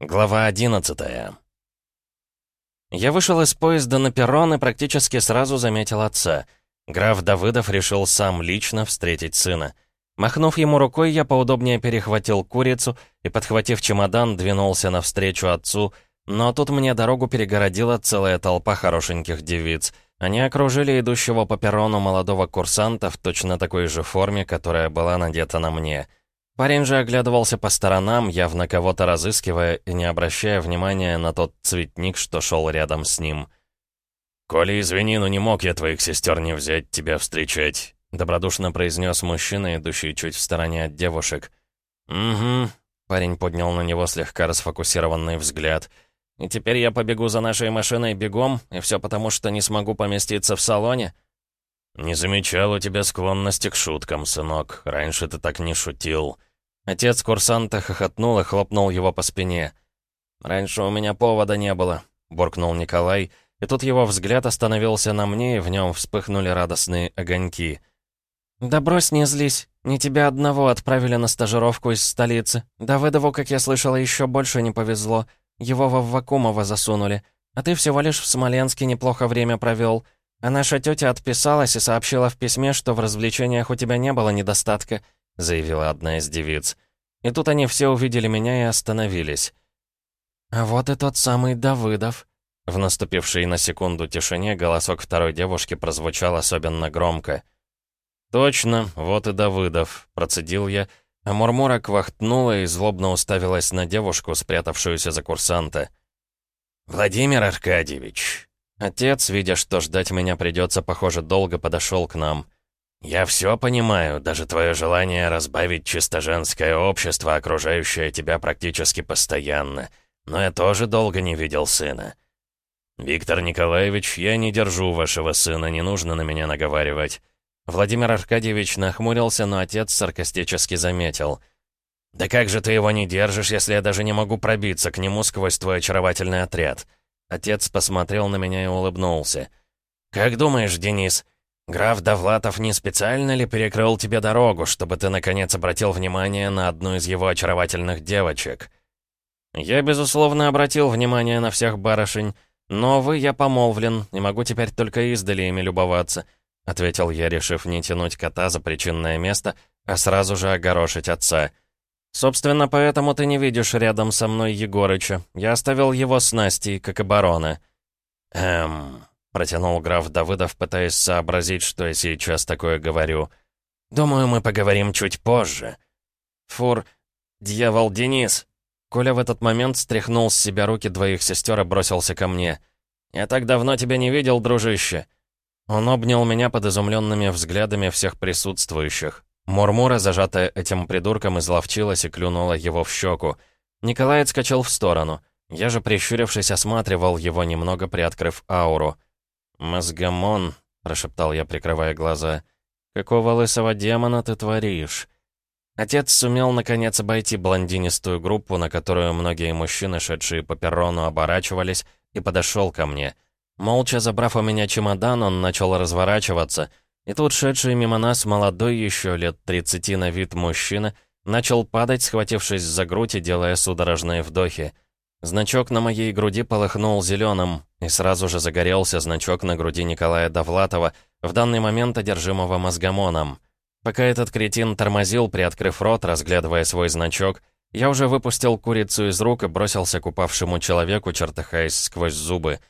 Глава 11 Я вышел из поезда на перрон и практически сразу заметил отца. Граф Давыдов решил сам лично встретить сына. Махнув ему рукой, я поудобнее перехватил курицу и, подхватив чемодан, двинулся навстречу отцу, но тут мне дорогу перегородила целая толпа хорошеньких девиц. Они окружили идущего по перрону молодого курсанта в точно такой же форме, которая была надета на мне — Парень же оглядывался по сторонам, явно кого-то разыскивая и не обращая внимания на тот цветник, что шел рядом с ним. «Коля, извини, но не мог я твоих сестер не взять тебя встречать», добродушно произнес мужчина, идущий чуть в стороне от девушек. «Угу», — парень поднял на него слегка расфокусированный взгляд. «И теперь я побегу за нашей машиной бегом, и все потому, что не смогу поместиться в салоне?» «Не замечал у тебя склонности к шуткам, сынок. Раньше ты так не шутил». Отец курсанта хохотнул и хлопнул его по спине. «Раньше у меня повода не было», — буркнул Николай, и тут его взгляд остановился на мне, и в нем вспыхнули радостные огоньки. «Да брось, не злись. Не тебя одного отправили на стажировку из столицы. Давыдову, как я слышала, еще больше не повезло. Его во Вакумова засунули. А ты всего лишь в Смоленске неплохо время провел. А наша тетя отписалась и сообщила в письме, что в развлечениях у тебя не было недостатка», — заявила одна из девиц. И тут они все увидели меня и остановились. «А вот и тот самый Давыдов». В наступившей на секунду тишине голосок второй девушки прозвучал особенно громко. «Точно, вот и Давыдов», — процедил я, а Мурмура квахтнула и злобно уставилась на девушку, спрятавшуюся за курсанта. «Владимир Аркадьевич, Отец, видя, что ждать меня придется, похоже, долго подошел к нам. «Я все понимаю, даже твое желание разбавить чисто женское общество, окружающее тебя практически постоянно. Но я тоже долго не видел сына». «Виктор Николаевич, я не держу вашего сына, не нужно на меня наговаривать». Владимир Аркадьевич нахмурился, но отец саркастически заметил. «Да как же ты его не держишь, если я даже не могу пробиться к нему сквозь твой очаровательный отряд?» Отец посмотрел на меня и улыбнулся. «Как думаешь, Денис, граф Довлатов не специально ли перекрыл тебе дорогу, чтобы ты, наконец, обратил внимание на одну из его очаровательных девочек?» «Я, безусловно, обратил внимание на всех барышень, но, вы, я помолвлен, и могу теперь только издали ими любоваться», ответил я, решив не тянуть кота за причинное место, а сразу же огорошить отца. «Я «Собственно, поэтому ты не видишь рядом со мной Егорыча. Я оставил его с Настей, как и барона». «Эм...» — протянул граф Давыдов, пытаясь сообразить, что я сейчас такое говорю. «Думаю, мы поговорим чуть позже». «Фур... Дьявол Денис!» Коля в этот момент стряхнул с себя руки двоих сестер и бросился ко мне. «Я так давно тебя не видел, дружище!» Он обнял меня под изумленными взглядами всех присутствующих. Мурмура, зажатая этим придурком, изловчилась и клюнула его в щеку. Николай отскочил в сторону. Я же, прищурившись, осматривал его, немного приоткрыв ауру. «Мозгомон», — прошептал я, прикрывая глаза, — «какого лысого демона ты творишь?» Отец сумел, наконец, обойти блондинистую группу, на которую многие мужчины, шедшие по перрону, оборачивались, и подошел ко мне. Молча забрав у меня чемодан, он начал разворачиваться — и тут шедший мимо нас молодой, еще лет 30 на вид мужчина, начал падать, схватившись за грудь и делая судорожные вдохи. Значок на моей груди полыхнул зеленым, и сразу же загорелся значок на груди Николая Довлатова, в данный момент одержимого мозгомоном. Пока этот кретин тормозил, приоткрыв рот, разглядывая свой значок, я уже выпустил курицу из рук и бросился к упавшему человеку, чертыхаясь сквозь зубы.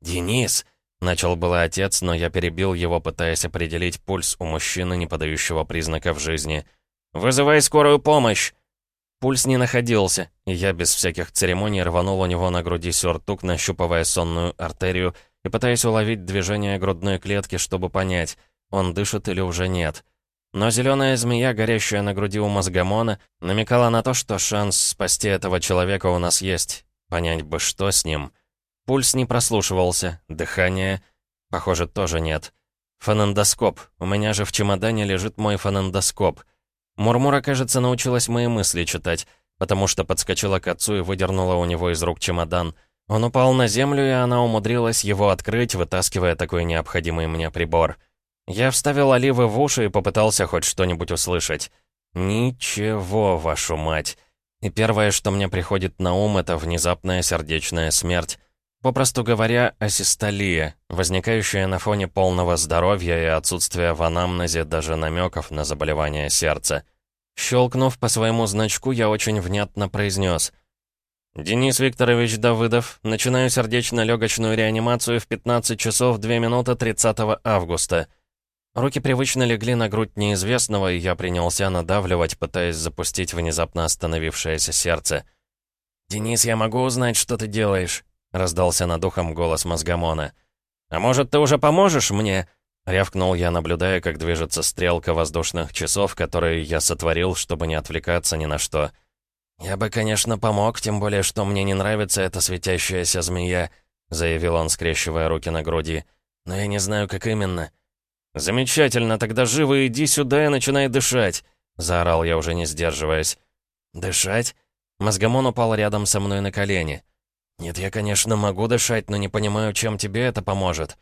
«Денис!» Начал было отец, но я перебил его, пытаясь определить пульс у мужчины, не подающего признаков жизни. «Вызывай скорую помощь!» Пульс не находился, и я без всяких церемоний рванул у него на груди сюртук, нащупывая сонную артерию и пытаясь уловить движение грудной клетки, чтобы понять, он дышит или уже нет. Но зеленая змея, горящая на груди у мозгомона, намекала на то, что шанс спасти этого человека у нас есть. Понять бы, что с ним — Пульс не прослушивался, дыхание, похоже, тоже нет. Фонендоскоп. У меня же в чемодане лежит мой фонендоскоп. Мурмура, кажется, научилась мои мысли читать, потому что подскочила к отцу и выдернула у него из рук чемодан. Он упал на землю, и она умудрилась его открыть, вытаскивая такой необходимый мне прибор. Я вставил оливы в уши и попытался хоть что-нибудь услышать. Ничего, вашу мать. И первое, что мне приходит на ум, это внезапная сердечная смерть. Попросту говоря, асистолия, возникающая на фоне полного здоровья и отсутствия в анамнезе даже намеков на заболевание сердца. Щелкнув по своему значку, я очень внятно произнес. «Денис Викторович Давыдов, начинаю сердечно-легочную реанимацию в 15 часов 2 минуты 30 августа». Руки привычно легли на грудь неизвестного, и я принялся надавливать, пытаясь запустить внезапно остановившееся сердце. «Денис, я могу узнать, что ты делаешь?» — раздался над ухом голос мозгомона. «А может, ты уже поможешь мне?» — рявкнул я, наблюдая, как движется стрелка воздушных часов, которые я сотворил, чтобы не отвлекаться ни на что. «Я бы, конечно, помог, тем более, что мне не нравится эта светящаяся змея», — заявил он, скрещивая руки на груди. «Но я не знаю, как именно». «Замечательно, тогда живо иди сюда и начинай дышать», — заорал я, уже не сдерживаясь. «Дышать?» Мозгомон упал рядом со мной на колени. «Нет, я, конечно, могу дышать, но не понимаю, чем тебе это поможет».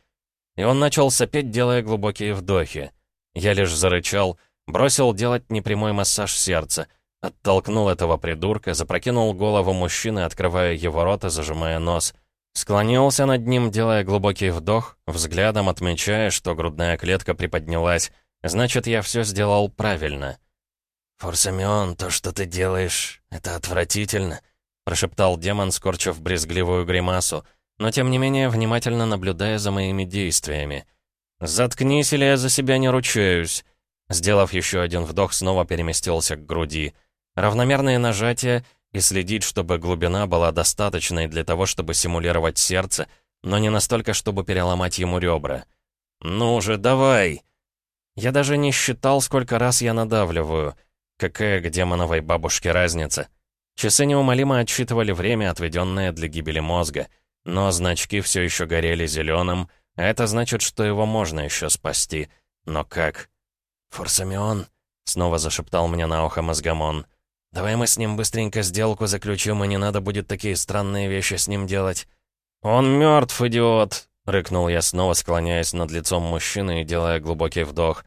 И он начал сопеть, делая глубокие вдохи. Я лишь зарычал, бросил делать непрямой массаж сердца, оттолкнул этого придурка, запрокинул голову мужчины, открывая его рот и зажимая нос. Склонился над ним, делая глубокий вдох, взглядом отмечая, что грудная клетка приподнялась. Значит, я все сделал правильно. «Форсамион, то, что ты делаешь, это отвратительно», прошептал демон, скорчив брезгливую гримасу, но тем не менее внимательно наблюдая за моими действиями. «Заткнись, или я за себя не ручаюсь!» Сделав еще один вдох, снова переместился к груди. Равномерные нажатия и следить, чтобы глубина была достаточной для того, чтобы симулировать сердце, но не настолько, чтобы переломать ему ребра. «Ну же, давай!» Я даже не считал, сколько раз я надавливаю. Какая к демоновой бабушке разница? Часы неумолимо отсчитывали время, отведенное для гибели мозга. Но значки все еще горели зеленым, а это значит, что его можно еще спасти. Но как? «Форсамион», — снова зашептал мне на ухо мозгомон. «Давай мы с ним быстренько сделку заключим, и не надо будет такие странные вещи с ним делать». «Он мертв, идиот!» — рыкнул я снова, склоняясь над лицом мужчины и делая глубокий вдох.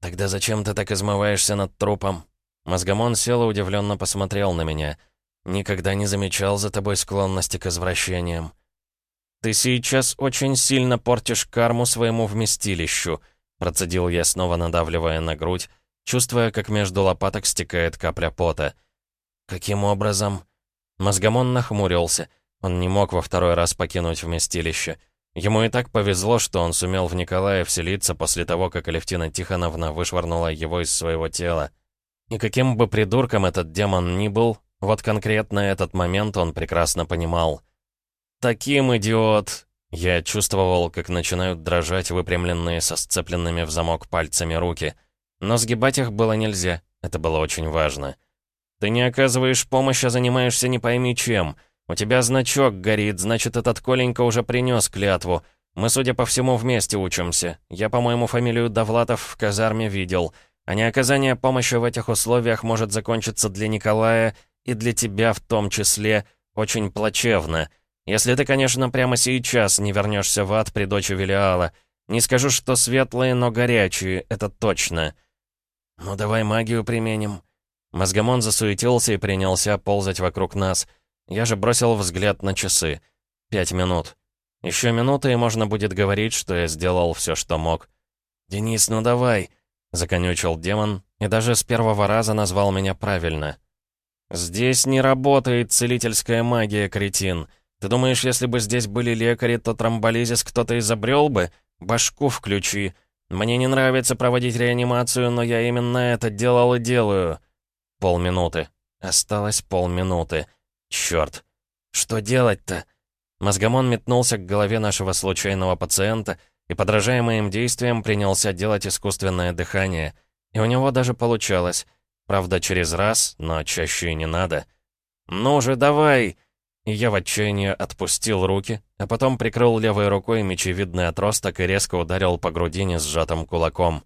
«Тогда зачем ты так измываешься над трупом?» Мозгомон сел и удивленно посмотрел на меня. «Никогда не замечал за тобой склонности к извращениям». «Ты сейчас очень сильно портишь карму своему вместилищу», процедил я, снова надавливая на грудь, чувствуя, как между лопаток стекает капля пота. «Каким образом?» Мозгомон нахмурился. Он не мог во второй раз покинуть вместилище. Ему и так повезло, что он сумел в Николая вселиться после того, как Алевтина Тихоновна вышвырнула его из своего тела. И каким бы придурком этот демон ни был, вот конкретно этот момент он прекрасно понимал. «Таким, идиот!» Я чувствовал, как начинают дрожать выпрямленные со сцепленными в замок пальцами руки. Но сгибать их было нельзя, это было очень важно. «Ты не оказываешь помощь, а занимаешься не пойми чем. У тебя значок горит, значит, этот Коленька уже принес клятву. Мы, судя по всему, вместе учимся. Я, по-моему, фамилию Довлатов в казарме видел». А неоказание помощи в этих условиях может закончиться для Николая и для тебя в том числе очень плачевно. Если ты, конечно, прямо сейчас не вернешься в ад при дочи Велиала. Не скажу, что светлые, но горячие, это точно. Ну давай магию применим. Мозгомон засуетился и принялся ползать вокруг нас. Я же бросил взгляд на часы. Пять минут. Еще минуты, и можно будет говорить, что я сделал все, что мог. «Денис, ну давай!» Законючил демон и даже с первого раза назвал меня правильно. «Здесь не работает целительская магия, кретин. Ты думаешь, если бы здесь были лекари, то тромболизис кто-то изобрел бы? Башку включи. Мне не нравится проводить реанимацию, но я именно это делал и делаю». Полминуты. Осталось полминуты. Черт. Что делать-то? Мозгомон метнулся к голове нашего случайного пациента — и, подражая моим действиям, принялся делать искусственное дыхание. И у него даже получалось. Правда, через раз, но чаще и не надо. «Ну же, давай!» И я в отчаянии отпустил руки, а потом прикрыл левой рукой мечевидный отросток и резко ударил по грудине сжатым кулаком.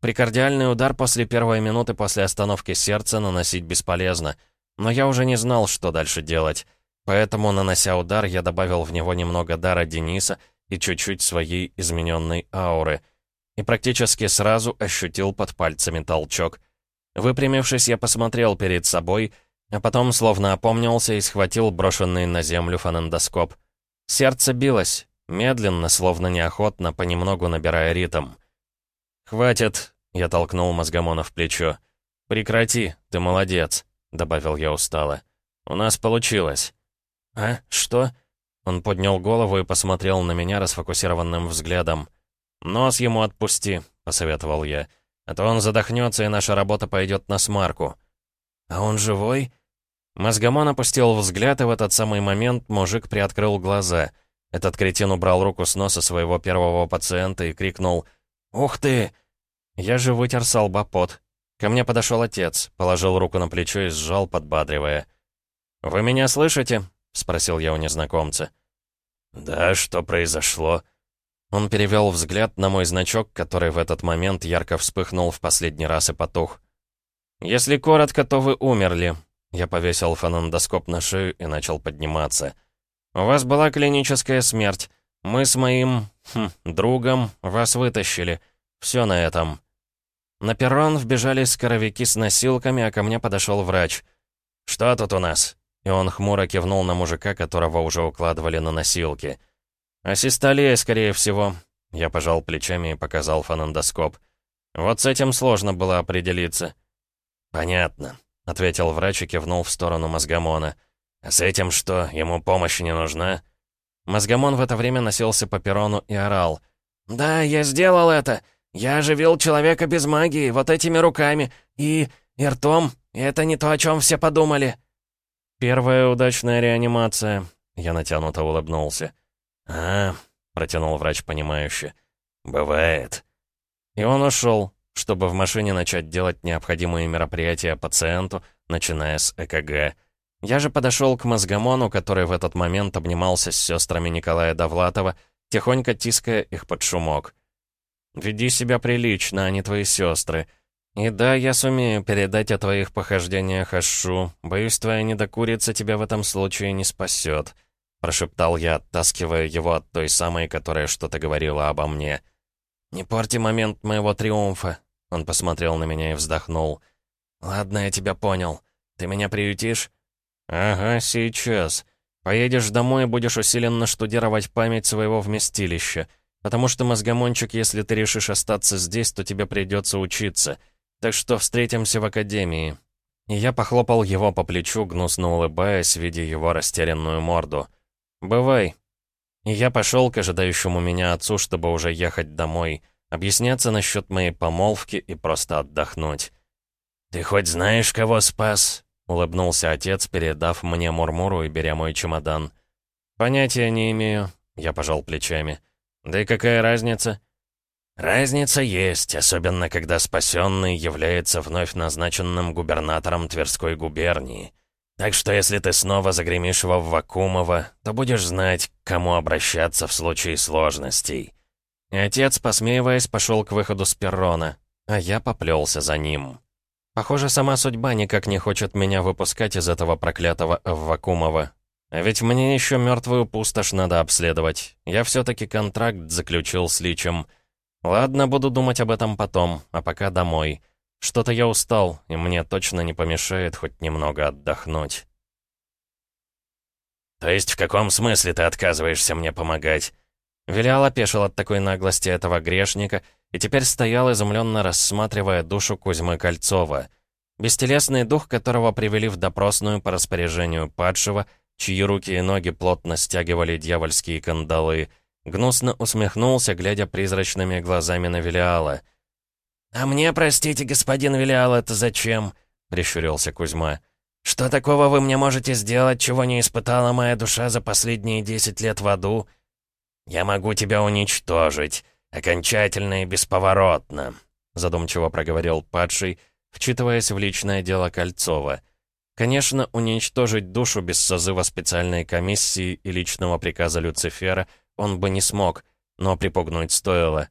Прикардиальный удар после первой минуты после остановки сердца наносить бесполезно, но я уже не знал, что дальше делать. Поэтому, нанося удар, я добавил в него немного дара Дениса и чуть-чуть своей измененной ауры. И практически сразу ощутил под пальцами толчок. Выпрямившись, я посмотрел перед собой А потом словно опомнился и схватил брошенный на землю фонендоскоп. Сердце билось, медленно, словно неохотно, понемногу набирая ритм. «Хватит!» — я толкнул мозгомона в плечо. «Прекрати, ты молодец», — добавил я устало. «У нас получилось». «А? Что?» Он поднял голову и посмотрел на меня расфокусированным взглядом. «Нос ему отпусти», — посоветовал я. «А то он задохнется, и наша работа пойдет на смарку». «А он живой?» Мозгомон опустил взгляд, и в этот самый момент мужик приоткрыл глаза. Этот кретин убрал руку с носа своего первого пациента и крикнул «Ух ты!» Я же вытер с. Ко мне подошел отец, положил руку на плечо и сжал, подбадривая. «Вы меня слышите?» — спросил я у незнакомца. «Да, что произошло?» Он перевел взгляд на мой значок, который в этот момент ярко вспыхнул в последний раз и потух. «Если коротко, то вы умерли», я повесил фонендоскоп на шею и начал подниматься. «У вас была клиническая смерть. Мы с моим... Хм, другом вас вытащили. Все на этом». На перрон вбежали скоровики с носилками, а ко мне подошел врач. «Что тут у нас?» И он хмуро кивнул на мужика, которого уже укладывали на носилки. «Асистолия, скорее всего». Я пожал плечами и показал фонендоскоп. «Вот с этим сложно было определиться». «Понятно», — ответил врач и кивнул в сторону мозгомона. «А с этим что, ему помощь не нужна?» Мозгомон в это время носился по перрону и орал. «Да, я сделал это! Я оживил человека без магии, вот этими руками, и... и ртом, и это не то, о чем все подумали!» «Первая удачная реанимация», — я натянуто улыбнулся. «А, — протянул врач понимающе, — бывает». И он ушел, чтобы в машине начать делать необходимые мероприятия пациенту, начиная с ЭКГ. Я же подошел к мозгомону, который в этот момент обнимался с сестрами Николая Довлатова, тихонько тиская их под шумок. «Веди себя прилично, а не твои сестры. И да, я сумею передать о твоих похождениях Ашу. Боюсь, твоя недокурица тебя в этом случае не спасет», — прошептал я, оттаскивая его от той самой, которая что-то говорила обо мне. «Не порти момент моего триумфа. Он посмотрел на меня и вздохнул. «Ладно, я тебя понял. Ты меня приютишь?» «Ага, сейчас. Поедешь домой и будешь усиленно штудировать память своего вместилища. Потому что, мозгомончик, если ты решишь остаться здесь, то тебе придется учиться. Так что встретимся в академии». И я похлопал его по плечу, гнусно улыбаясь, видя его растерянную морду. «Бывай». И я пошел к ожидающему меня отцу, чтобы уже ехать домой объясняться насчет моей помолвки и просто отдохнуть. «Ты хоть знаешь, кого спас?» — улыбнулся отец, передав мне Мурмуру и беря мой чемодан. «Понятия не имею», — я пожал плечами. «Да и какая разница?» «Разница есть, особенно когда спасенный является вновь назначенным губернатором Тверской губернии. Так что если ты снова загремишь во Вакумово, то будешь знать, к кому обращаться в случае сложностей. И отец, посмеиваясь, пошел к выходу с перрона, а я поплелся за ним. Похоже, сама судьба никак не хочет меня выпускать из этого проклятого Вакумова. А ведь мне еще мертвую пустошь надо обследовать. Я все-таки контракт заключил с Личем. Ладно, буду думать об этом потом, а пока домой. Что-то я устал, и мне точно не помешает хоть немного отдохнуть. «То есть в каком смысле ты отказываешься мне помогать?» Велиал опешил от такой наглости этого грешника и теперь стоял, изумленно рассматривая душу Кузьмы Кольцова. Бестелесный дух, которого привели в допросную по распоряжению падшего, чьи руки и ноги плотно стягивали дьявольские кандалы, гнусно усмехнулся, глядя призрачными глазами на Велиала. «А мне, простите, господин Велиал, это зачем?» — прищурился Кузьма. «Что такого вы мне можете сделать, чего не испытала моя душа за последние десять лет в аду?» «Я могу тебя уничтожить, окончательно и бесповоротно», задумчиво проговорил падший, вчитываясь в личное дело Кольцова. Конечно, уничтожить душу без созыва специальной комиссии и личного приказа Люцифера он бы не смог, но припугнуть стоило.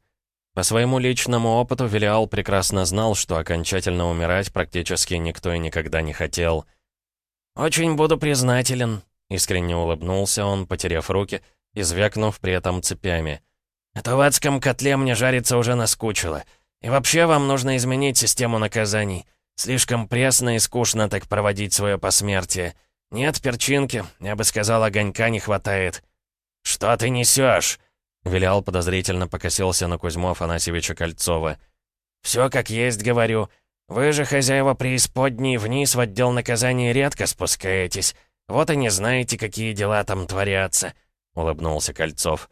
По своему личному опыту Велиал прекрасно знал, что окончательно умирать практически никто и никогда не хотел. «Очень буду признателен», — искренне улыбнулся он, потеряв руки — и звякнув при этом цепями. «Это в адском котле мне жариться уже наскучило. И вообще вам нужно изменить систему наказаний. Слишком пресно и скучно так проводить свое посмертие. Нет перчинки, я бы сказал, огонька не хватает». «Что ты несешь?» Вилял подозрительно покосился на Кузьму Афанасьевича Кольцова. «Все как есть, говорю. Вы же, хозяева преисподней, вниз в отдел наказания редко спускаетесь. Вот и не знаете, какие дела там творятся», — улыбнулся Кольцов.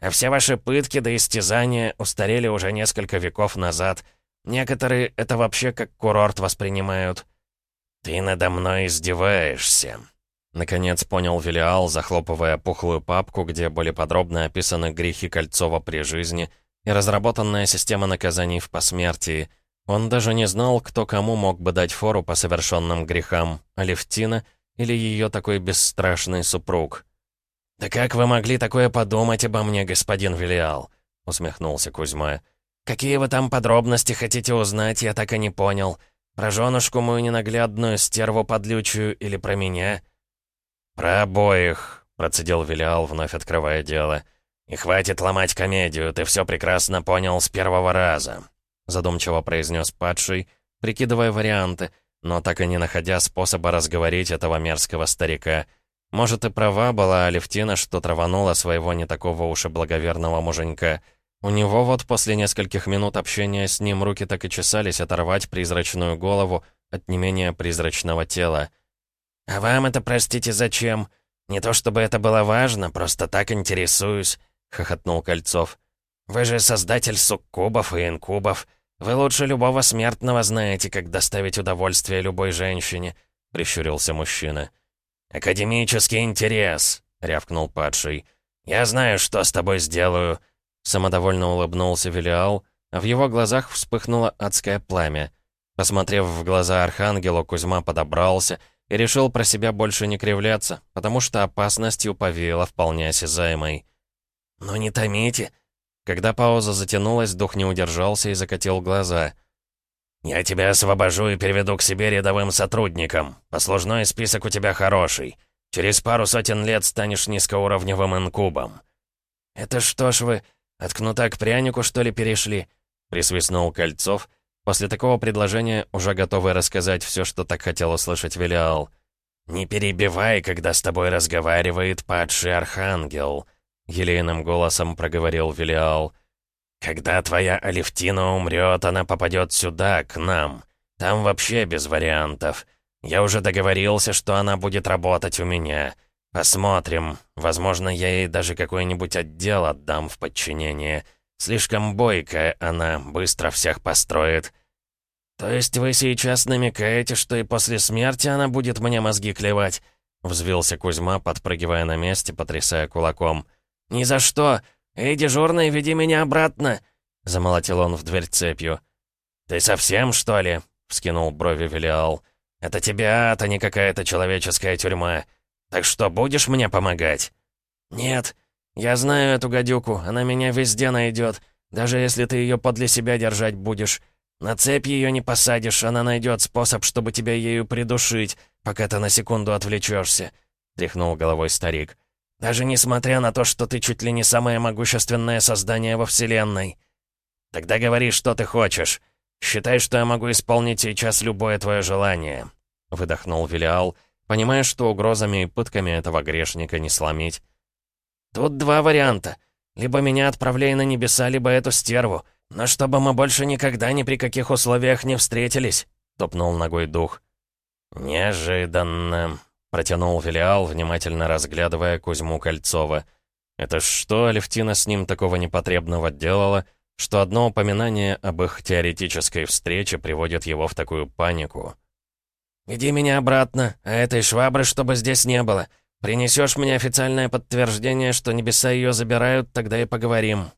«А все ваши пытки да истязания устарели уже несколько веков назад. Некоторые это вообще как курорт воспринимают». «Ты надо мной издеваешься», Наконец понял Велиал, захлопывая пухлую папку, где были подробно описаны грехи Кольцова при жизни и разработанная система наказаний в посмертии. Он даже не знал, кто кому мог бы дать фору по совершенным грехам, Алевтина или ее такой бесстрашный супруг. «Да как вы могли такое подумать обо мне, господин Велиал?» — усмехнулся Кузьма. «Какие вы там подробности хотите узнать, я так и не понял. Про женушку мою ненаглядную, стерву подлючую или про меня?» «Про обоих», — процедил Велиал, вновь открывая дело. «И хватит ломать комедию, ты все прекрасно понял с первого раза», — задумчиво произнес падший, прикидывая варианты, но так и не находя способа разговорить этого мерзкого старика. Может, и права была Алевтина, что траванула своего не такого уж и благоверного муженька. У него вот после нескольких минут общения с ним руки так и чесались оторвать призрачную голову от не менее призрачного тела. «А вам это, простите, зачем? Не то чтобы это было важно, просто так интересуюсь», — хохотнул Кольцов. «Вы же создатель суккубов и инкубов. Вы лучше любого смертного знаете, как доставить удовольствие любой женщине», — прищурился мужчина. «Академический интерес», — рявкнул падший. «Я знаю, что с тобой сделаю», — самодовольно улыбнулся Велиал, а в его глазах вспыхнуло адское пламя. Посмотрев в глаза Архангелу, Кузьма подобрался — и решил про себя больше не кривляться, потому что опасностью повеяло вполне осязаемой. «Ну не томите!» Когда пауза затянулась, дух не удержался и закатил глаза. «Я тебя освобожу и переведу к себе рядовым сотрудникам. Послужной список у тебя хороший. Через пару сотен лет станешь низкоуровневым инкубом». «Это что ж вы, от кнута к прянику, что ли, перешли?» Присвистнул Кольцов После такого предложения уже готовый рассказать все, что так хотел услышать Велиал. «Не перебивай, когда с тобой разговаривает падший архангел», — елейным голосом проговорил Велиал. «Когда твоя Алевтина умрет, она попадет сюда, к нам. Там вообще без вариантов. Я уже договорился, что она будет работать у меня. Посмотрим. Возможно, я ей даже какой-нибудь отдел отдам в подчинение. Слишком бойкая она, быстро всех построит. «То есть вы сейчас намекаете, что и после смерти она будет мне мозги клевать?» Взвился Кузьма, подпрыгивая на месте, потрясая кулаком. «Ни за что! Эй, дежурный, веди меня обратно!» Замолотил он в дверь цепью. «Ты совсем, что ли?» — вскинул брови Велиал. «Это тебя, а не какая-то человеческая тюрьма. Так что, будешь мне помогать?» «Нет, я знаю эту гадюку, она меня везде найдет, даже если ты ее подле себя держать будешь. На цепь ее не посадишь, она найдет способ, чтобы тебя ею придушить, пока ты на секунду отвлечешься», — тряхнул головой старик. «Даже несмотря на то, что ты чуть ли не самое могущественное создание во Вселенной. Тогда говори, что ты хочешь. Считай, что я могу исполнить сейчас любое твое желание», — выдохнул Велиал, понимая, что угрозами и пытками этого грешника не сломить. «Тут два варианта. Либо меня отправляй на небеса, либо эту стерву». «Но чтобы мы больше никогда ни при каких условиях не встретились», — топнул ногой дух. «Неожиданно», — протянул Велиал, внимательно разглядывая Кузьму Кольцова. «Это что Алевтина с ним такого непотребного делала, что одно упоминание об их теоретической встрече приводит его в такую панику?» «Веди меня обратно, а этой швабры чтобы здесь не было. Принесешь мне официальное подтверждение, что небеса ее забирают, тогда и поговорим»,